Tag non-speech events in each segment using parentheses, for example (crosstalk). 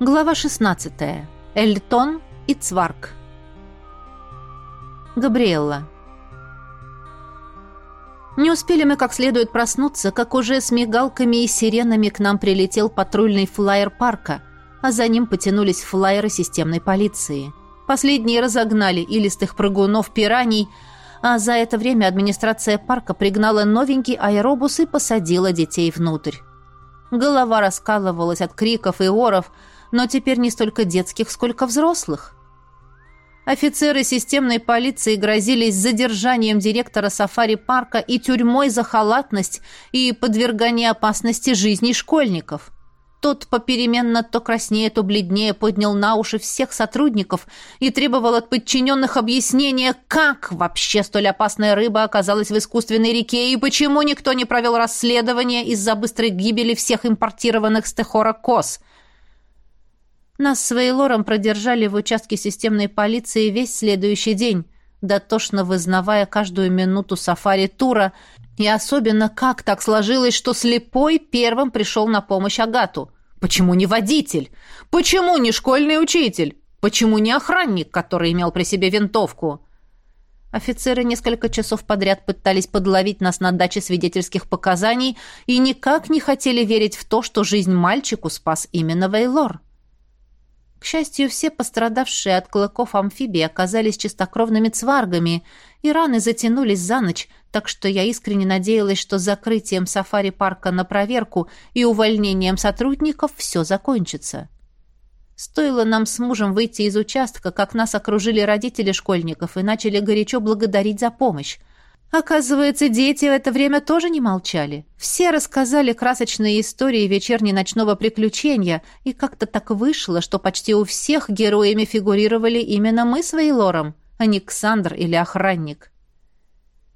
Глава 16. Эльтон и Цварк. Габриэлла. Не успели мы как следует проснуться, как уже с мигалками и сиренами к нам прилетел патрульный флайер парка, а за ним потянулись флайеры системной полиции. Последние разогнали илистых прыгунов пираний, а за это время администрация парка пригнала новенький аэробус и посадила детей внутрь. Голова раскалывалась от криков и оров, но теперь не столько детских, сколько взрослых. Офицеры системной полиции грозились задержанием директора сафари-парка и тюрьмой за халатность и подвергание опасности жизни школьников. Тот попеременно то краснее, то бледнее поднял на уши всех сотрудников и требовал от подчиненных объяснения, как вообще столь опасная рыба оказалась в искусственной реке и почему никто не провел расследование из-за быстрой гибели всех импортированных с Техора коз – нас с Вейлором продержали в участке системной полиции весь следующий день, дотошно вызнавая каждую минуту сафари-тура, и особенно как так сложилось, что слепой первым пришел на помощь Агату. Почему не водитель? Почему не школьный учитель? Почему не охранник, который имел при себе винтовку? Офицеры несколько часов подряд пытались подловить нас на даче свидетельских показаний и никак не хотели верить в то, что жизнь мальчику спас именно Вейлор. К счастью, все пострадавшие от клыков амфибии оказались чистокровными цваргами, и раны затянулись за ночь, так что я искренне надеялась, что закрытием сафари-парка на проверку и увольнением сотрудников все закончится. Стоило нам с мужем выйти из участка, как нас окружили родители школьников и начали горячо благодарить за помощь. Оказывается, дети в это время тоже не молчали. Все рассказали красочные истории вечерней ночного приключения, и как-то так вышло, что почти у всех героями фигурировали именно мы с Вейлором, а не Ксандр или охранник.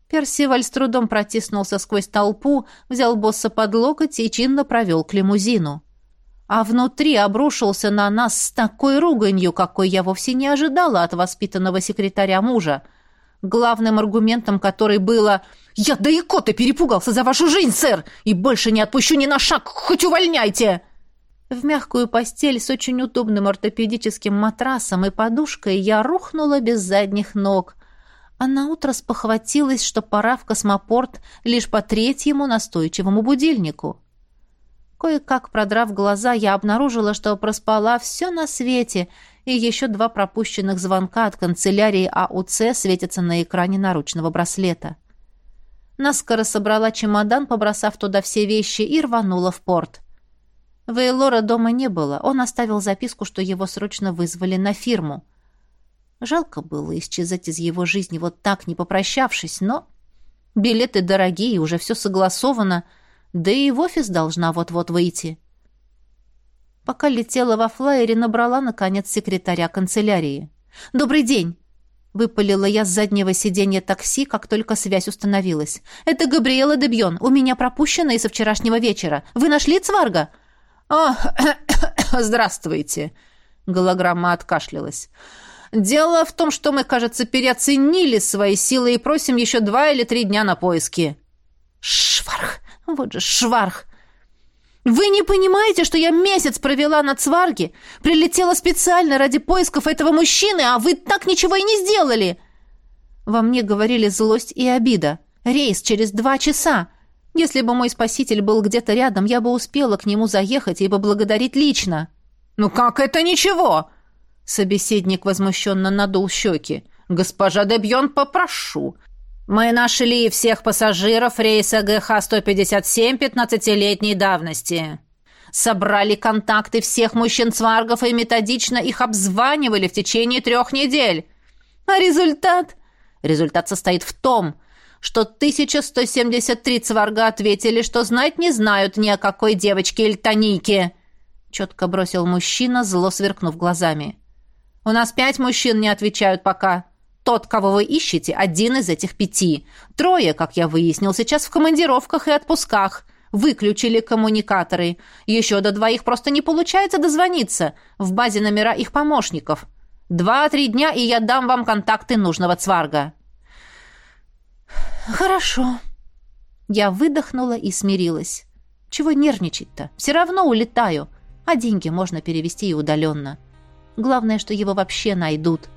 Персиваль с трудом протиснулся сквозь толпу, взял босса под локоть и чинно провел к лимузину. А внутри обрушился на нас с такой руганью, какой я вовсе не ожидала от воспитанного секретаря мужа — главным аргументом которой было «Я да и кота перепугался за вашу жизнь, сэр, и больше не отпущу ни на шаг, хоть увольняйте!» В мягкую постель с очень удобным ортопедическим матрасом и подушкой я рухнула без задних ног, а наутро спохватилась, что пора в космопорт лишь по третьему настойчивому будильнику. Кое-как продрав глаза, я обнаружила, что проспала все на свете — и еще два пропущенных звонка от канцелярии АУЦ светятся на экране наручного браслета. Наскоро собрала чемодан, побросав туда все вещи, и рванула в порт. Вейлора дома не было, он оставил записку, что его срочно вызвали на фирму. Жалко было исчезать из его жизни вот так, не попрощавшись, но... Билеты дорогие, уже все согласовано, да и в офис должна вот-вот выйти. Пока летела во флайере, набрала, наконец, секретаря канцелярии. «Добрый день!» Выпалила я с заднего сиденья такси, как только связь установилась. «Это Габриэла Дебьон. У меня пропущено и со вчерашнего вечера. Вы нашли Цварга?» «О, (coughs) здравствуйте!» Голограмма откашлялась. «Дело в том, что мы, кажется, переоценили свои силы и просим еще два или три дня на поиски». «Шварх! Вот же шварх! Вы не понимаете, что я месяц провела на Цварге, прилетела специально ради поисков этого мужчины, а вы так ничего и не сделали?» Во мне говорили злость и обида. «Рейс через два часа. Если бы мой спаситель был где-то рядом, я бы успела к нему заехать и поблагодарить лично». «Ну как это ничего?» Собеседник возмущенно надул щеки. «Госпожа Дебьон, попрошу. Мы нашли всех пассажиров рейса ГХ-157 15-летней давности. Собрали контакты всех мужчин-цваргов и методично их обзванивали в течение трех недель. А результат? Результат состоит в том, что 1173 цварга ответили, что знать не знают ни о какой девочке Эльтонике. Четко бросил мужчина, зло сверкнув глазами. «У нас пять мужчин не отвечают пока. Тот, кого вы ищете, один из этих пяти. Трое, как я выяснил, сейчас в командировках и отпусках. Выключили коммуникаторы. Еще до двоих просто не получается дозвониться. В базе номера их помощников. Два-три дня, и я дам вам контакты нужного цварга». «Хорошо». Я выдохнула и смирилась. «Чего нервничать-то? Все равно улетаю. а деньги можно перевести и удаленно. Главное, что его вообще найдут.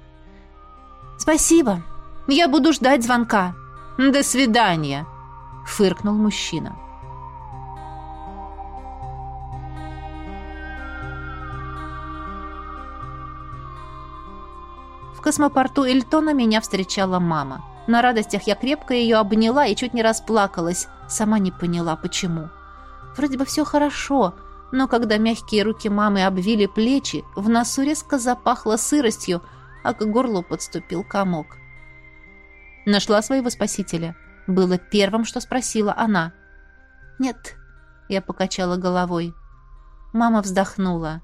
«Спасибо. Я буду ждать звонка». «До свидания», — фыркнул мужчина. В космопорту Эльтона меня встречала мама. На радостях я крепко ее обняла и чуть не расплакалась. Сама не поняла, почему. Вроде бы все хорошо, но когда мягкие руки мамы обвили плечи, в носу резко запахло сыростью, а к горлу подступил комок. Нашла своего спасителя. Было первым, что спросила она. «Нет», — я покачала головой. Мама вздохнула.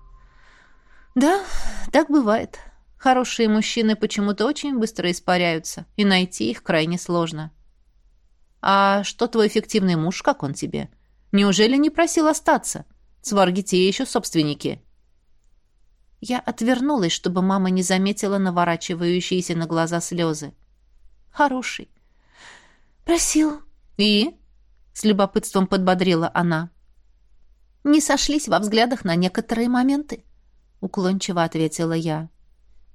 «Да, так бывает. Хорошие мужчины почему-то очень быстро испаряются, и найти их крайне сложно. А что твой эффективный муж, как он тебе? Неужели не просил остаться? Цварги те еще собственники. Я отвернулась, чтобы мама не заметила наворачивающиеся на глаза слезы. Хороший. Просил. И? С любопытством подбодрила она. Не сошлись во взглядах на некоторые моменты, уклончиво ответила я.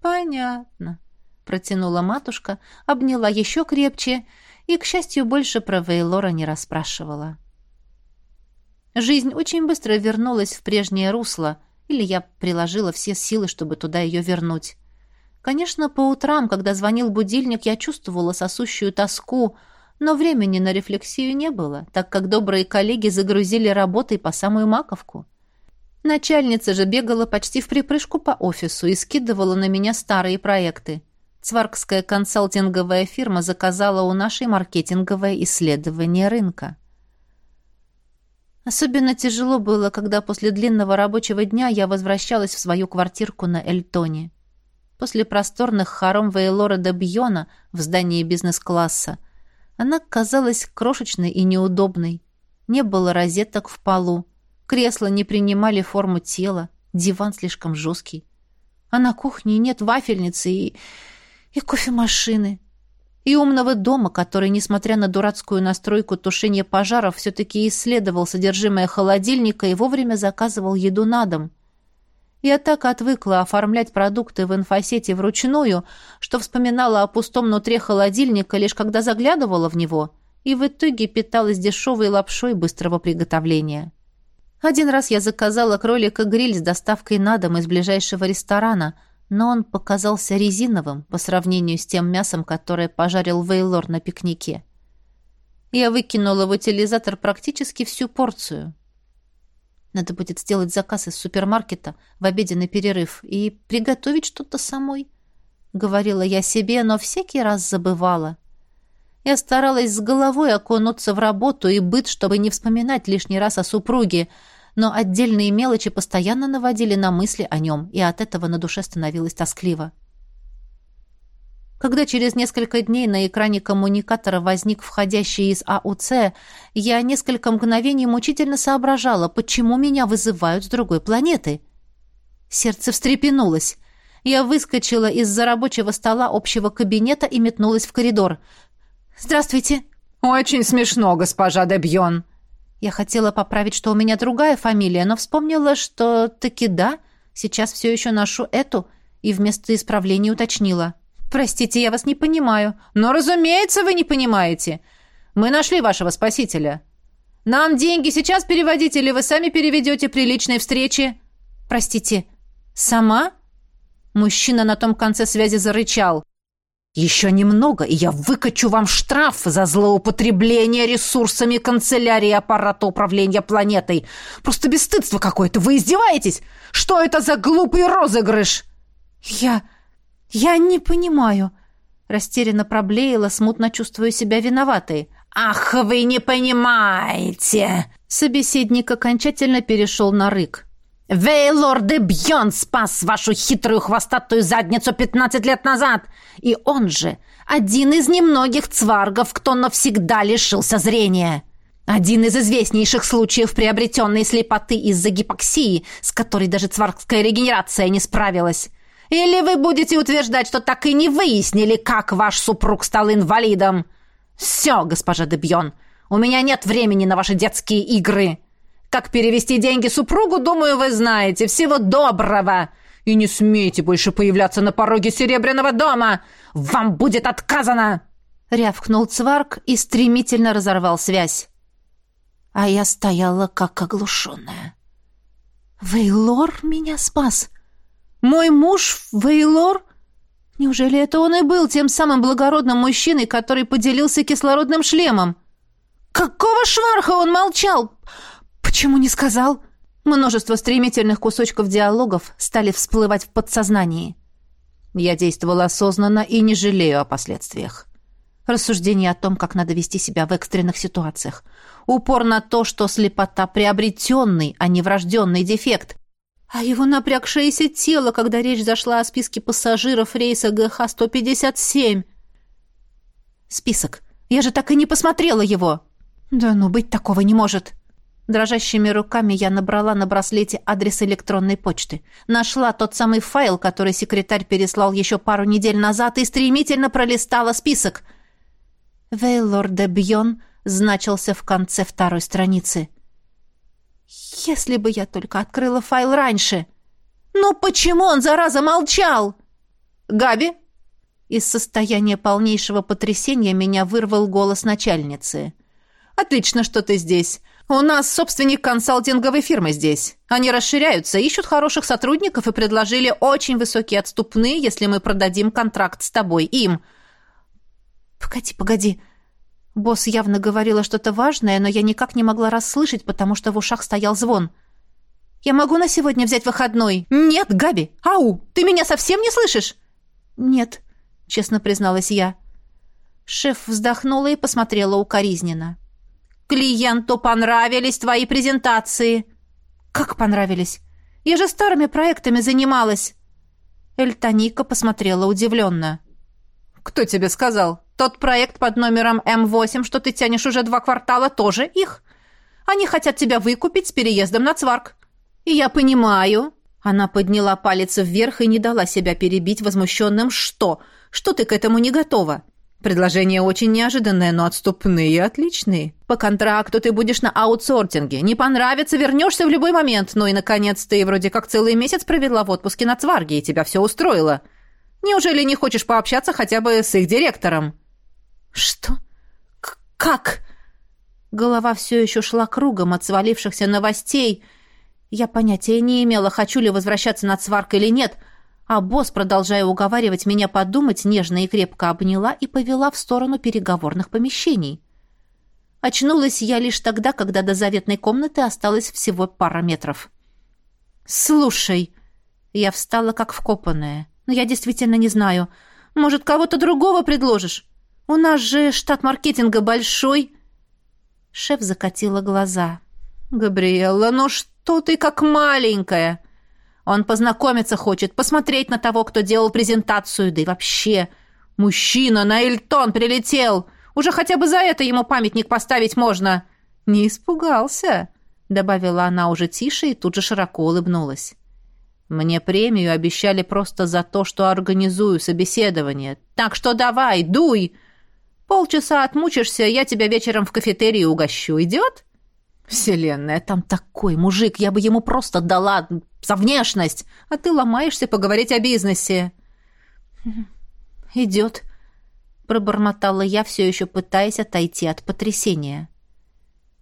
«Понятно», — протянула матушка, обняла еще крепче и, к счастью, больше про Вейлора не расспрашивала. Жизнь очень быстро вернулась в прежнее русло, или я приложила все силы, чтобы туда ее вернуть. Конечно, по утрам, когда звонил будильник, я чувствовала сосущую тоску, но времени на рефлексию не было, так как добрые коллеги загрузили работой по самую маковку. Начальница же бегала почти в припрыжку по офису и скидывала на меня старые проекты. Цваркская консалтинговая фирма заказала у нашей маркетинговое исследование рынка. Особенно тяжело было, когда после длинного рабочего дня я возвращалась в свою квартирку на Эльтоне. После просторных хором Вейлора де Бьона в здании бизнес-класса она казалась крошечной и неудобной. Не было розеток в полу, Кресла не принимали форму тела, диван слишком жесткий. А на кухне нет вафельницы и... и кофемашины. И умного дома, который, несмотря на дурацкую настройку тушения пожаров, все-таки исследовал содержимое холодильника и вовремя заказывал еду на дом. Я так отвыкла оформлять продукты в инфосете вручную, что вспоминала о пустом нутре холодильника лишь когда заглядывала в него, и в итоге питалась дешевой лапшой быстрого приготовления. Один раз я заказала кролика-гриль с доставкой на дом из ближайшего ресторана, но он показался резиновым по сравнению с тем мясом, которое пожарил Вейлор на пикнике. Я выкинула в утилизатор практически всю порцию. Надо будет сделать заказ из супермаркета в обеденный перерыв и приготовить что-то самой. Говорила я себе, но всякий раз забывала. Я старалась с головой окунуться в работу и быт, чтобы не вспоминать лишний раз о супруге, но отдельные мелочи постоянно наводили на мысли о нем, и от этого на душе становилось тоскливо. Когда через несколько дней на экране коммуникатора возник входящий из АУЦ, я несколько мгновений мучительно соображала, почему меня вызывают с другой планеты. Сердце встрепенулось. Я выскочила из-за рабочего стола общего кабинета и метнулась в коридор. «Здравствуйте!» «Очень смешно, госпожа Дебьон!» Я хотела поправить, что у меня другая фамилия, но вспомнила, что таки да, сейчас все еще ношу эту, и вместо исправления уточнила. «Простите, я вас не понимаю». «Но, разумеется, вы не понимаете. Мы нашли вашего спасителя. Нам деньги сейчас переводить или вы сами переведете при личной встрече?» «Простите, сама?» Мужчина на том конце связи зарычал. Еще немного, и я выкачу вам штраф за злоупотребление ресурсами канцелярии аппарата управления планетой. Просто бесстыдство какое-то. Вы издеваетесь? Что это за глупый розыгрыш? Я... я не понимаю. Растерянно проблеяла, смутно чувствуя себя виноватой. «Ах, вы не понимаете!» Собеседник окончательно перешел на рык. Вейлор де Бьон спас вашу хитрую хвостатую задницу пятнадцать лет назад, и он же один из немногих цваргов, кто навсегда лишился зрения. Один из известнейших случаев приобретенной слепоты из-за гипоксии, с которой даже цваргская регенерация не справилась. Или вы будете утверждать, что так и не выяснили, как ваш супруг стал инвалидом? Все, госпожа Дебьон, у меня нет времени на ваши детские игры. Как перевести деньги супругу, думаю, вы знаете. Всего доброго! И не смейте больше появляться на пороге Серебряного дома! Вам будет отказано!» Рявкнул Цварк и стремительно разорвал связь. А я стояла как оглушенная. «Вейлор меня спас! Мой муж Вейлор? Неужели это он и был тем самым благородным мужчиной, который поделился кислородным шлемом? Какого шварха он молчал? Почему не сказал?» Множество стремительных кусочков диалогов стали всплывать в подсознании. Я действовала осознанно и не жалею о последствиях. Рассуждение о том, как надо вести себя в экстренных ситуациях. Упор на то, что слепота — приобретенный, а не врожденный дефект. А его напрягшееся тело, когда речь зашла о списке пассажиров рейса ГХ-157. Список. Я же так и не посмотрела его. Да ну, быть такого не может. Дрожащими руками я набрала на браслете адрес электронной почты. Нашла тот самый файл, который секретарь переслал еще пару недель назад, и стремительно пролистала список. Вейлор де Бьон значился в конце второй страницы. Если бы я только открыла файл раньше. Ну почему он, зараза, молчал? Габи? Из состояния полнейшего потрясения меня вырвал голос начальницы. «Отлично, что ты здесь. У нас собственник консалтинговой фирмы здесь. Они расширяются, ищут хороших сотрудников и предложили очень высокие отступные, если мы продадим контракт с тобой им. Погоди, погоди. Босс явно говорила что-то важное, но я никак не могла расслышать, потому что в ушах стоял звон. Я могу на сегодня взять выходной? Нет, Габи. Ау, ты меня совсем не слышишь? Нет, честно призналась я. Шеф вздохнула и посмотрела укоризненно. Клиенту понравились твои презентации. Как понравились? Я же старыми проектами занималась. Эльтоника посмотрела удивленно. Кто тебе сказал? Тот проект под номером М8, что ты тянешь уже два квартала, тоже их. Они хотят тебя выкупить с переездом на Цварк. И я понимаю. Она подняла палец вверх и не дала себя перебить возмущенным «что?». Что ты к этому не готова? Предложение очень неожиданное, но отступные отличные. По контракту ты будешь на аутсортинге. Не понравится, вернешься в любой момент. Ну и, наконец, ты вроде как целый месяц провела в отпуске на Цварге, и тебя все устроило. Неужели не хочешь пообщаться хотя бы с их директором?» «Что? К как?» Голова все еще шла кругом от свалившихся новостей. Я понятия не имела, хочу ли возвращаться на Цварк или нет — а босс, продолжая уговаривать меня подумать, нежно и крепко обняла и повела в сторону переговорных помещений. Очнулась я лишь тогда, когда до заветной комнаты осталось всего пара метров. «Слушай!» Я встала как вкопанная. «Но я действительно не знаю. Может, кого-то другого предложишь? У нас же штат маркетинга большой!» Шеф закатила глаза. «Габриэлла, ну что ты как маленькая!» Он познакомиться хочет, посмотреть на того, кто делал презентацию, да и вообще. Мужчина на Эльтон прилетел. Уже хотя бы за это ему памятник поставить можно. Не испугался, добавила она уже тише и тут же широко улыбнулась. Мне премию обещали просто за то, что организую собеседование. Так что давай, дуй. Полчаса отмучишься, я тебя вечером в кафетерии угощу. Идет? Вселенная, там такой мужик, я бы ему просто дала за внешность, а ты ломаешься поговорить о бизнесе. Идет, пробормотала я, все еще пытаясь отойти от потрясения.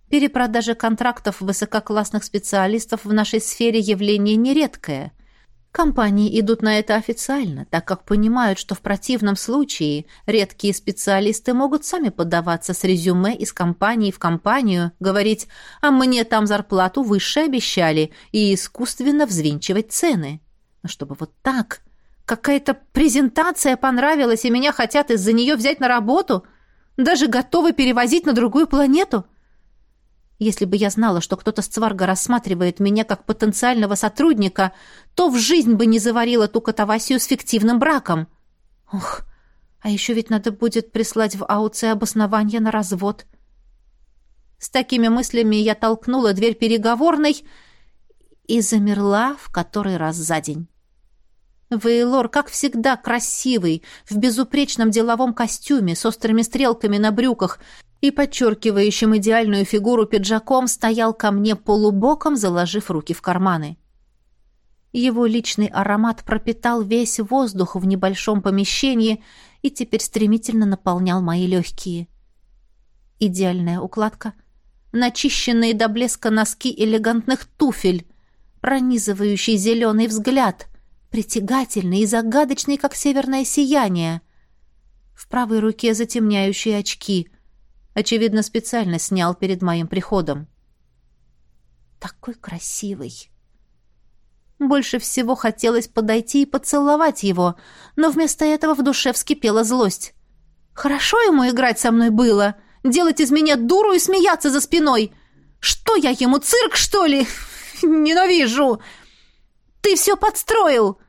Перепродажа контрактов высококлассных специалистов в нашей сфере явление нередкое. Компании идут на это официально, так как понимают, что в противном случае редкие специалисты могут сами подаваться с резюме из компании в компанию, говорить «а мне там зарплату выше обещали» и искусственно взвинчивать цены. Но чтобы вот так, какая-то презентация понравилась, и меня хотят из-за нее взять на работу, даже готовы перевозить на другую планету – если бы я знала, что кто-то с Цварга рассматривает меня как потенциального сотрудника, то в жизнь бы не заварила ту катавасию с фиктивным браком. Ох, а еще ведь надо будет прислать в АУЦ обоснование на развод. С такими мыслями я толкнула дверь переговорной и замерла в который раз за день. Вейлор, как всегда, красивый, в безупречном деловом костюме, с острыми стрелками на брюках, и подчеркивающим идеальную фигуру пиджаком стоял ко мне полубоком, заложив руки в карманы. Его личный аромат пропитал весь воздух в небольшом помещении и теперь стремительно наполнял мои легкие. Идеальная укладка, начищенные до блеска носки элегантных туфель, пронизывающий зеленый взгляд, притягательный и загадочный, как северное сияние. В правой руке затемняющие очки. Очевидно, специально снял перед моим приходом. Такой красивый. Больше всего хотелось подойти и поцеловать его, но вместо этого в душе вскипела злость. Хорошо ему играть со мной было, делать из меня дуру и смеяться за спиной. Что я ему, цирк, что ли? (laughs) Ненавижу! Ты все подстроил!»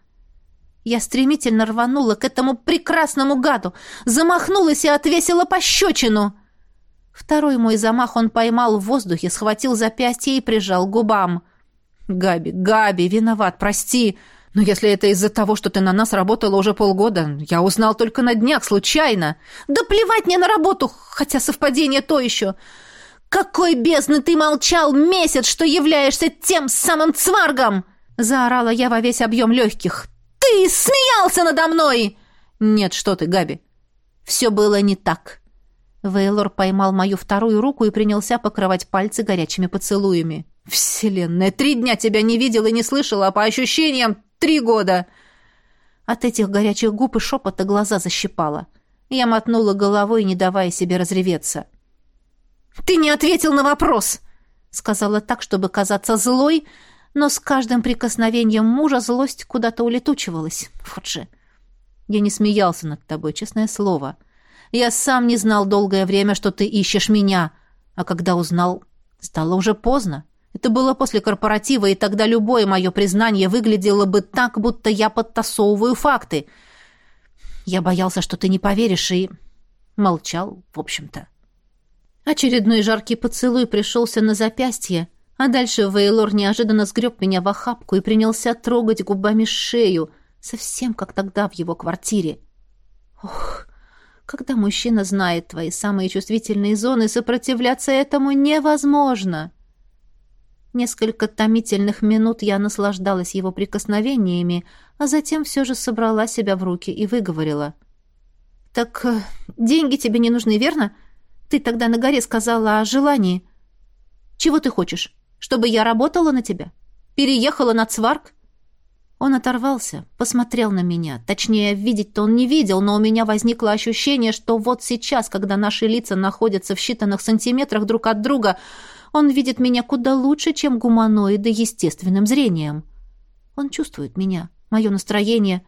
Я стремительно рванула к этому прекрасному гаду, замахнулась и отвесила пощечину. Второй мой замах он поймал в воздухе, схватил запястье и прижал к губам. «Габи, Габи, виноват, прости. Но если это из-за того, что ты на нас работала уже полгода, я узнал только на днях, случайно. Да плевать мне на работу, хотя совпадение то еще. Какой бездны ты молчал месяц, что являешься тем самым цваргом!» Заорала я во весь объем легких. «Ты смеялся надо мной!» «Нет, что ты, Габи. Все было не так». Вейлор поймал мою вторую руку и принялся покрывать пальцы горячими поцелуями. «Вселенная, три дня тебя не видел и не слышал, а по ощущениям три года!» От этих горячих губ и шепота глаза защипала. Я мотнула головой, не давая себе разреветься. «Ты не ответил на вопрос!» Сказала так, чтобы казаться злой, но с каждым прикосновением мужа злость куда-то улетучивалась. Вот же. Я не смеялся над тобой, честное слово. Я сам не знал долгое время, что ты ищешь меня, а когда узнал, стало уже поздно. Это было после корпоратива, и тогда любое мое признание выглядело бы так, будто я подтасовываю факты. Я боялся, что ты не поверишь, и молчал, в общем-то. Очередной жаркий поцелуй пришелся на запястье, а дальше Вейлор неожиданно сгреб меня в охапку и принялся трогать губами шею, совсем как тогда в его квартире. Ох, когда мужчина знает твои самые чувствительные зоны, сопротивляться этому невозможно. Несколько томительных минут я наслаждалась его прикосновениями, а затем все же собрала себя в руки и выговорила. «Так э, деньги тебе не нужны, верно? Ты тогда на горе сказала о желании. Чего ты хочешь? Чтобы я работала на тебя? Переехала на Цварк?» Он оторвался, посмотрел на меня. Точнее, видеть-то он не видел, но у меня возникло ощущение, что вот сейчас, когда наши лица находятся в считанных сантиметрах друг от друга, он видит меня куда лучше, чем гуманоиды естественным зрением. Он чувствует меня, мое настроение.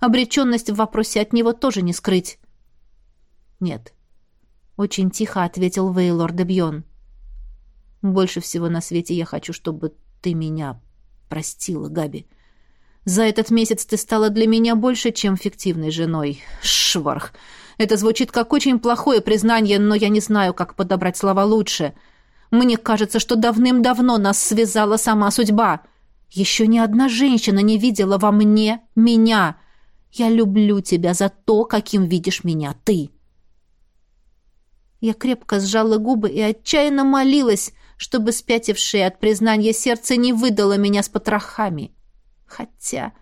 Обреченность в вопросе от него тоже не скрыть. «Нет», — очень тихо ответил Вейлор де Бьон. «Больше всего на свете я хочу, чтобы ты меня простила, Габи. За этот месяц ты стала для меня больше, чем фиктивной женой. Шварх! Это звучит как очень плохое признание, но я не знаю, как подобрать слова лучше». Мне кажется, что давным-давно нас связала сама судьба. Еще ни одна женщина не видела во мне меня. Я люблю тебя за то, каким видишь меня ты. Я крепко сжала губы и отчаянно молилась, чтобы спятившее от признания сердце не выдало меня с потрохами. Хотя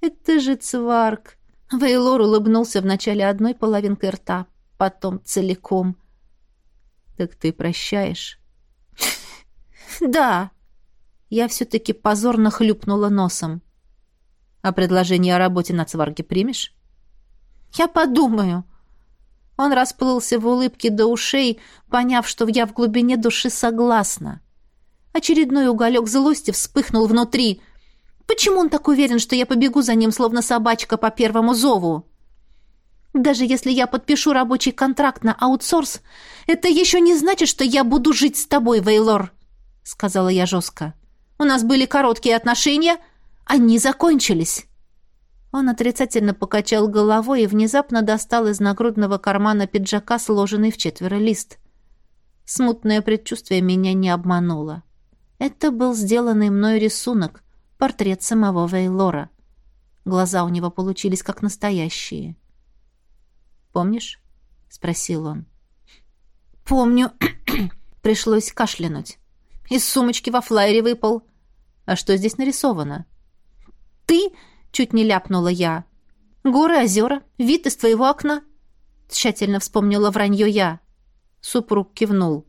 это же цварк. Вейлор улыбнулся вначале одной половинкой рта, потом целиком. «Так ты прощаешь?» (laughs) «Да». Я все-таки позорно хлюпнула носом. «А предложение о работе на цварге примешь?» «Я подумаю». Он расплылся в улыбке до ушей, поняв, что я в глубине души согласна. Очередной уголек злости вспыхнул внутри. Почему он так уверен, что я побегу за ним, словно собачка по первому зову? Даже если я подпишу рабочий контракт на аутсорс, это еще не значит, что я буду жить с тобой, Вейлор сказала я жестко. «У нас были короткие отношения, они закончились». Он отрицательно покачал головой и внезапно достал из нагрудного кармана пиджака сложенный в четверо лист. Смутное предчувствие меня не обмануло. Это был сделанный мной рисунок, портрет самого Вейлора. Глаза у него получились как настоящие. «Помнишь?» — спросил он. помню. (clears throat) Пришлось кашлянуть. Из сумочки во флайере выпал. А что здесь нарисовано? Ты? Чуть не ляпнула я. Горы, озера, вид из твоего окна. Тщательно вспомнила вранье я. Супруг кивнул.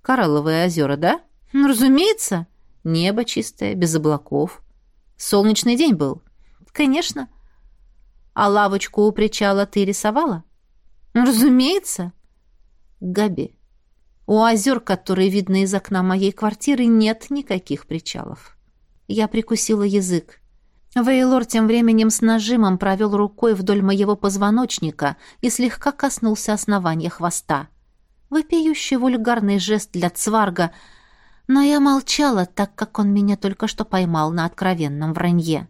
Коралловые озера, да? Ну, разумеется. Небо чистое, без облаков. Солнечный день был. Конечно. А лавочку у причала ты рисовала? Разумеется. Габи, у озер, которые видны из окна моей квартиры, нет никаких причалов. Я прикусила язык. Вейлор тем временем с нажимом провел рукой вдоль моего позвоночника и слегка коснулся основания хвоста. Вопиющий вульгарный жест для цварга, но я молчала, так как он меня только что поймал на откровенном вранье.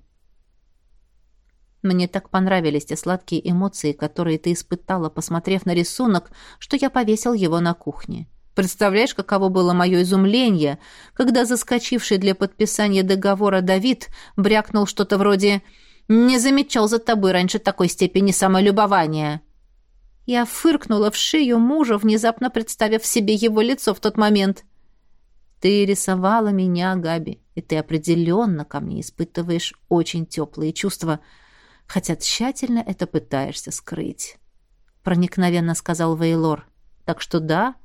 Мне так понравились те сладкие эмоции, которые ты испытала, посмотрев на рисунок, что я повесил его на кухне. Представляешь, каково было мое изумление, когда заскочивший для подписания договора Давид брякнул что-то вроде «Не замечал за тобой раньше такой степени самолюбования». Я фыркнула в шею мужа, внезапно представив себе его лицо в тот момент. «Ты рисовала меня, Габи, и ты определенно ко мне испытываешь очень теплые чувства, хотя тщательно это пытаешься скрыть», — проникновенно сказал Вейлор. «Так что да,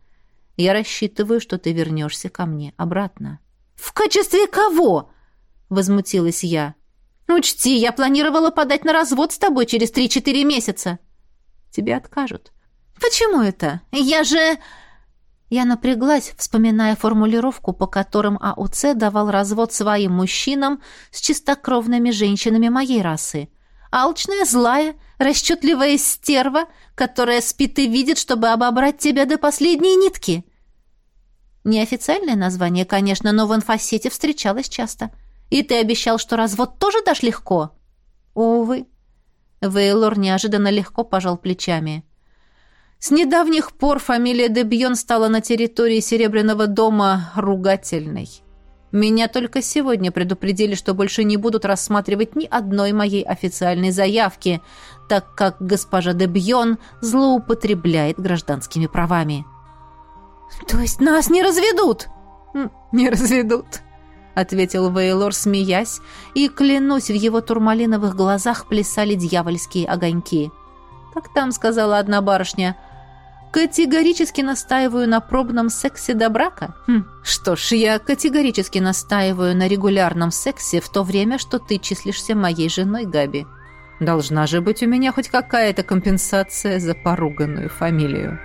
я рассчитываю, что ты вернешься ко мне обратно». «В качестве кого?» — возмутилась я. «Учти, я планировала подать на развод с тобой через три-четыре месяца». «Тебе откажут». «Почему это? Я же...» Я напряглась, вспоминая формулировку, по которым АУЦ давал развод своим мужчинам с чистокровными женщинами моей расы. Алчная, злая, расчетливая стерва, которая спит и видит, чтобы обобрать тебя до последней нитки. Неофициальное название, конечно, но в инфосете встречалось часто. И ты обещал, что развод тоже дашь легко? Увы. Вейлор неожиданно легко пожал плечами. С недавних пор фамилия Дебьон стала на территории Серебряного дома ругательной. Меня только сегодня предупредили, что больше не будут рассматривать ни одной моей официальной заявки, так как госпожа Дебьон злоупотребляет гражданскими правами. «То есть нас не разведут?» «Не разведут», — ответил Вейлор, смеясь, и, клянусь, в его турмалиновых глазах плясали дьявольские огоньки. «Как там сказала одна барышня?» Категорически настаиваю на пробном сексе до брака? Хм, что ж, я категорически настаиваю на регулярном сексе в то время, что ты числишься моей женой, Габи. Должна же быть у меня хоть какая-то компенсация за поруганную фамилию.